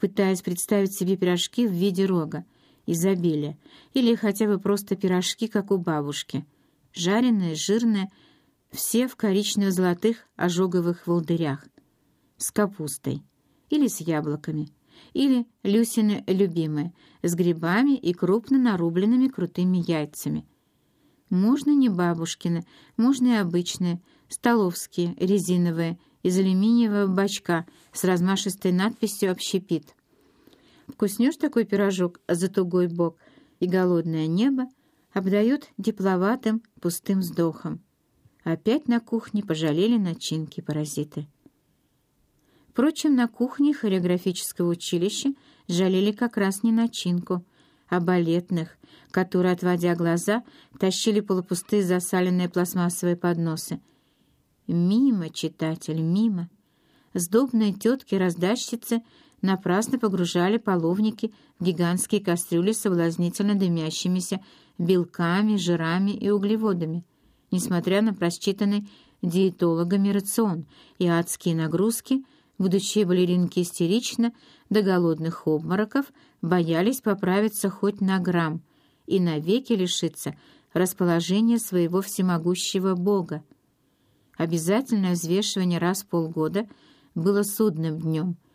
пытаясь представить себе пирожки в виде рога, изобилия, или хотя бы просто пирожки, как у бабушки. Жареные, жирные, все в коричнево-золотых ожоговых волдырях, с капустой или с яблоками, или Люсины любимые, с грибами и крупно нарубленными крутыми яйцами. Можно не бабушкины, можно и обычные, столовские, резиновые, из алюминиевого бачка с размашистой надписью «Общепит». Вкуснешь такой пирожок за тугой бок, и голодное небо обдает тепловатым пустым вздохом. Опять на кухне пожалели начинки паразиты. Впрочем, на кухне хореографического училища жалели как раз не начинку, а балетных, которые, отводя глаза, тащили полупустые засаленные пластмассовые подносы. Мимо, читатель, мимо. Сдобные тетки-раздатчицы напрасно погружали половники в гигантские кастрюли с соблазнительно дымящимися белками, жирами и углеводами, несмотря на просчитанный диетологами рацион и адские нагрузки, будущие балеринки истерично до голодных обмороков боялись поправиться хоть на грамм и навеки лишиться расположения своего всемогущего Бога. Обязательное взвешивание раз в полгода было судным днем —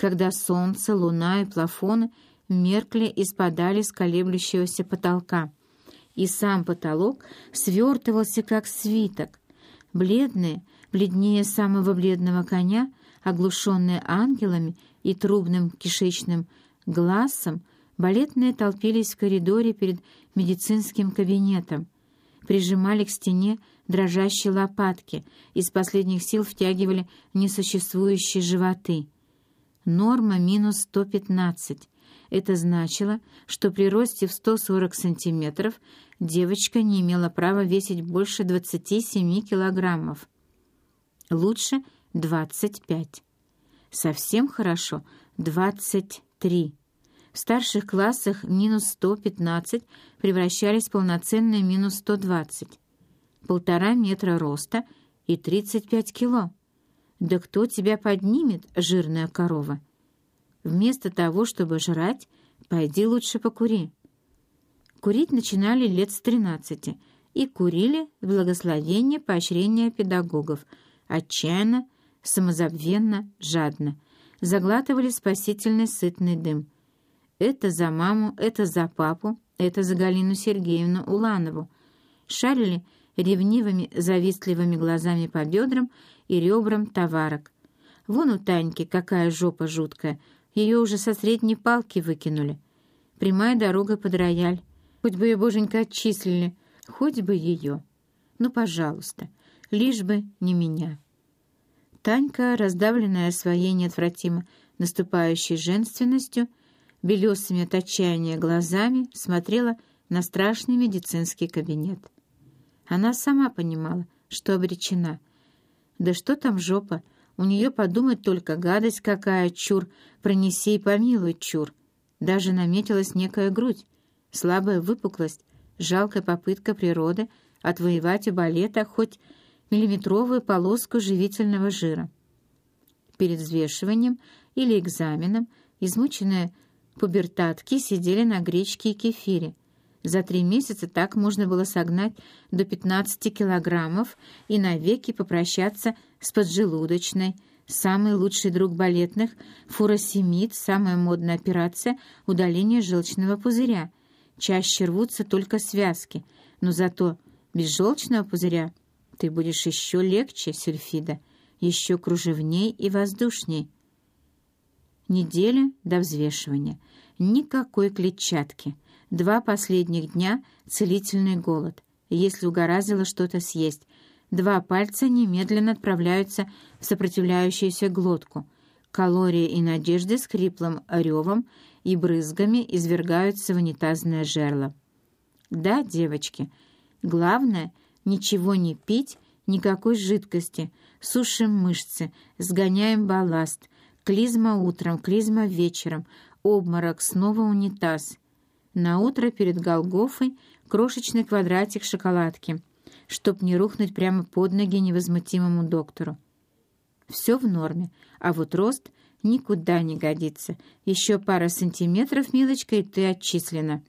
когда солнце, луна и плафоны меркли и спадали с колеблющегося потолка, и сам потолок свертывался, как свиток. Бледные, бледнее самого бледного коня, оглушенные ангелами и трубным кишечным глазом, балетные толпились в коридоре перед медицинским кабинетом, прижимали к стене дрожащие лопатки, из последних сил втягивали несуществующие животы — Норма минус 115. Это значило, что при росте в 140 сантиметров девочка не имела права весить больше 27 килограммов. Лучше 25. Совсем хорошо 23. В старших классах минус 115 превращались в полноценные минус 120. Полтора метра роста и 35 кило. «Да кто тебя поднимет, жирная корова? Вместо того, чтобы жрать, пойди лучше покури». Курить начинали лет с тринадцати и курили в благословение поощрения педагогов, отчаянно, самозабвенно, жадно, заглатывали спасительный сытный дым. Это за маму, это за папу, это за Галину Сергеевну Уланову. Шарили ревнивыми завистливыми глазами по бедрам и ребрам товарок. Вон у Таньки какая жопа жуткая, ее уже со средней палки выкинули. Прямая дорога под рояль. Хоть бы ее, боженька, отчислили, хоть бы ее. Ну, пожалуйста, лишь бы не меня. Танька, раздавленная своей неотвратимо наступающей женственностью, белесыми от отчаяния глазами смотрела на страшный медицинский кабинет. Она сама понимала, что обречена — да что там жопа? У нее подумать только гадость какая, чур, пронеси и помилуй, чур. Даже наметилась некая грудь, слабая выпуклость, жалкая попытка природы отвоевать у балета хоть миллиметровую полоску живительного жира. Перед взвешиванием или экзаменом измученные пубертатки сидели на гречке и кефире, за три месяца так можно было согнать до 15 килограммов и навеки попрощаться с поджелудочной. Самый лучший друг балетных — фуросемид, самая модная операция — удаление желчного пузыря. Чаще рвутся только связки, но зато без желчного пузыря ты будешь еще легче, сельфида, еще кружевней и воздушней. Неделя до взвешивания. Никакой клетчатки — Два последних дня — целительный голод, если угораздило что-то съесть. Два пальца немедленно отправляются в сопротивляющуюся глотку. Калории и надежды с хриплым ревом и брызгами извергаются в унитазное жерло. Да, девочки, главное — ничего не пить, никакой жидкости, сушим мышцы, сгоняем балласт, клизма утром, клизма вечером, обморок, снова унитаз. На утро перед Голгофой крошечный квадратик шоколадки, чтоб не рухнуть прямо под ноги невозмутимому доктору. Все в норме, а вот рост никуда не годится. Еще пара сантиметров, милочка, и ты отчислена.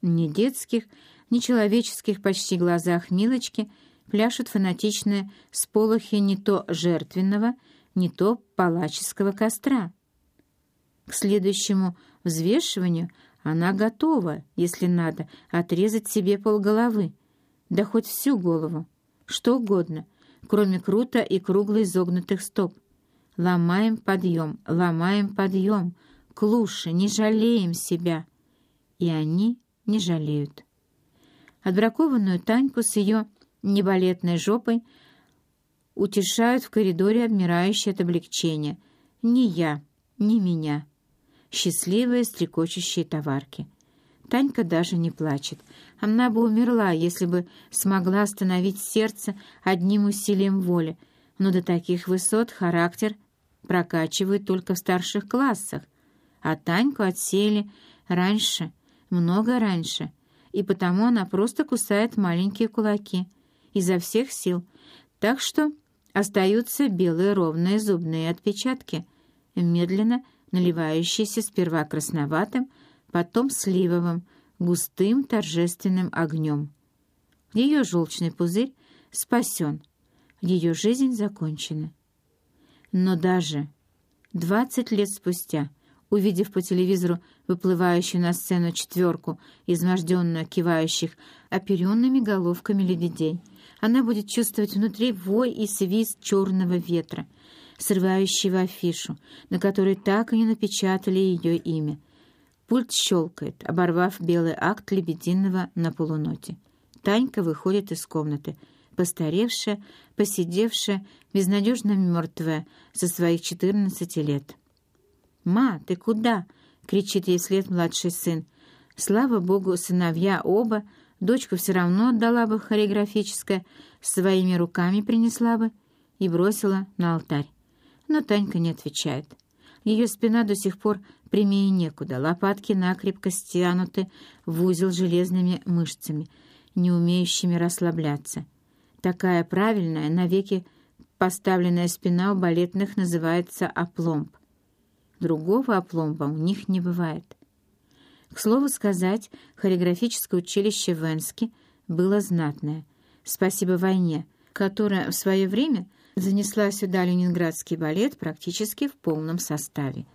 Ни детских, ни человеческих почти глазах Милочки пляшут фанатичные сполохи не то жертвенного, не то палаческого костра. К следующему взвешиванию она готова, если надо, отрезать себе полголовы, да хоть всю голову, что угодно, кроме круто и кругло изогнутых стоп. Ломаем подъем, ломаем подъем, клуши, не жалеем себя. И они не жалеют. Отбракованную Таньку с ее небалетной жопой утешают в коридоре, обмирающие от облегчения. Ни я, ни меня. Счастливые, стрекочущие товарки. Танька даже не плачет. Она бы умерла, если бы смогла остановить сердце одним усилием воли, но до таких высот характер прокачивают только в старших классах, а Таньку отсели раньше, много раньше, и потому она просто кусает маленькие кулаки изо всех сил, так что остаются белые ровные зубные отпечатки, медленно наливающиеся сперва красноватым, потом сливовым, густым торжественным огнем. Ее желчный пузырь спасен, ее жизнь закончена. Но даже двадцать лет спустя, увидев по телевизору выплывающую на сцену четверку изможденно кивающих оперенными головками лебедей, она будет чувствовать внутри вой и свист черного ветра, срывающего афишу, на которой так и не напечатали ее имя. Пульт щелкает, оборвав белый акт лебединого на полуноте. Танька выходит из комнаты — постаревшая, посидевшая, безнадежно мертвая со своих четырнадцати лет. «Ма, ты куда?» — кричит ей вслед младший сын. Слава богу, сыновья оба, дочку все равно отдала бы хореографическое, своими руками принесла бы и бросила на алтарь. Но Танька не отвечает. Ее спина до сих пор прямее некуда, лопатки накрепко стянуты в узел железными мышцами, не умеющими расслабляться. Такая правильная, навеки поставленная спина у балетных называется опломб. Другого опломба у них не бывает. К слову сказать, хореографическое училище в Энске было знатное. Спасибо войне, которая в свое время занесла сюда ленинградский балет практически в полном составе.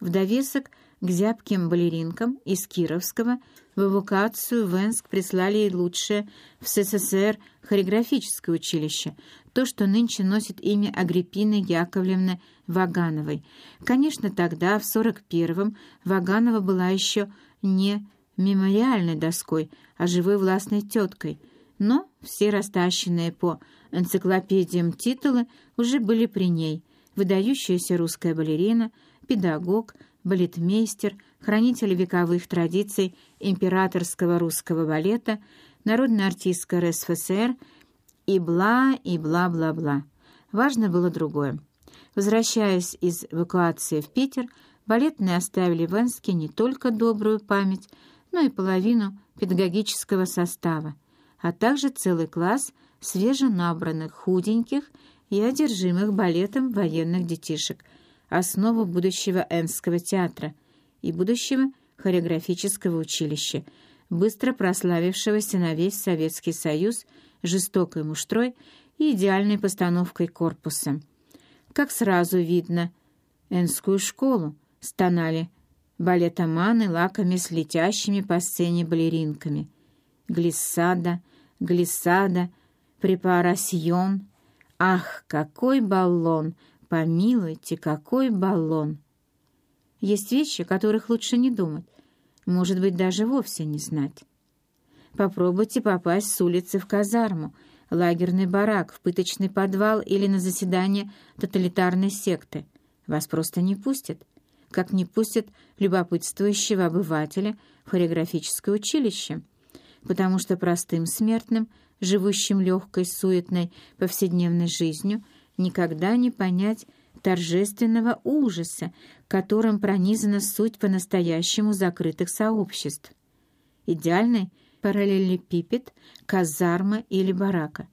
В довесок к зябким балеринкам из Кировского в эвакуацию в Энск прислали лучшее в СССР хореографическое училище, то, что нынче носит имя Агриппины Яковлевны Вагановой. Конечно, тогда, в 41-м, Ваганова была еще не мемориальной доской, а живой властной теткой, но все растащенные по энциклопедиям титулы уже были при ней. Выдающаяся русская балерина, педагог – балетмейстер, хранитель вековых традиций императорского русского балета, народная артистка РСФСР и бла, и бла-бла-бла. Важно было другое. Возвращаясь из эвакуации в Питер, балетные оставили в Энске не только добрую память, но и половину педагогического состава, а также целый класс свеженабранных, худеньких и одержимых балетом военных детишек – основу будущего Энского театра и будущего хореографического училища, быстро прославившегося на весь Советский Союз жестокой муштрой и идеальной постановкой корпуса. Как сразу видно, Энскую школу стонали балетоманы лаками с летящими по сцене балеринками. Глиссада, глиссада, препарасьон. Ах, какой баллон! Помилуйте, какой баллон! Есть вещи, о которых лучше не думать, может быть, даже вовсе не знать. Попробуйте попасть с улицы в казарму, лагерный барак, в пыточный подвал или на заседание тоталитарной секты. Вас просто не пустят, как не пустят любопытствующего обывателя в хореографическое училище, потому что простым смертным, живущим легкой, суетной, повседневной жизнью, никогда не понять торжественного ужаса, которым пронизана суть по-настоящему закрытых сообществ. Идеальный параллелепипед, казарма или барака,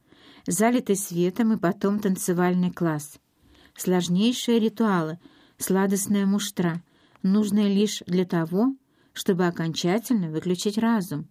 залитый светом и потом танцевальный класс. Сложнейшие ритуалы, сладостная муштра, нужная лишь для того, чтобы окончательно выключить разум.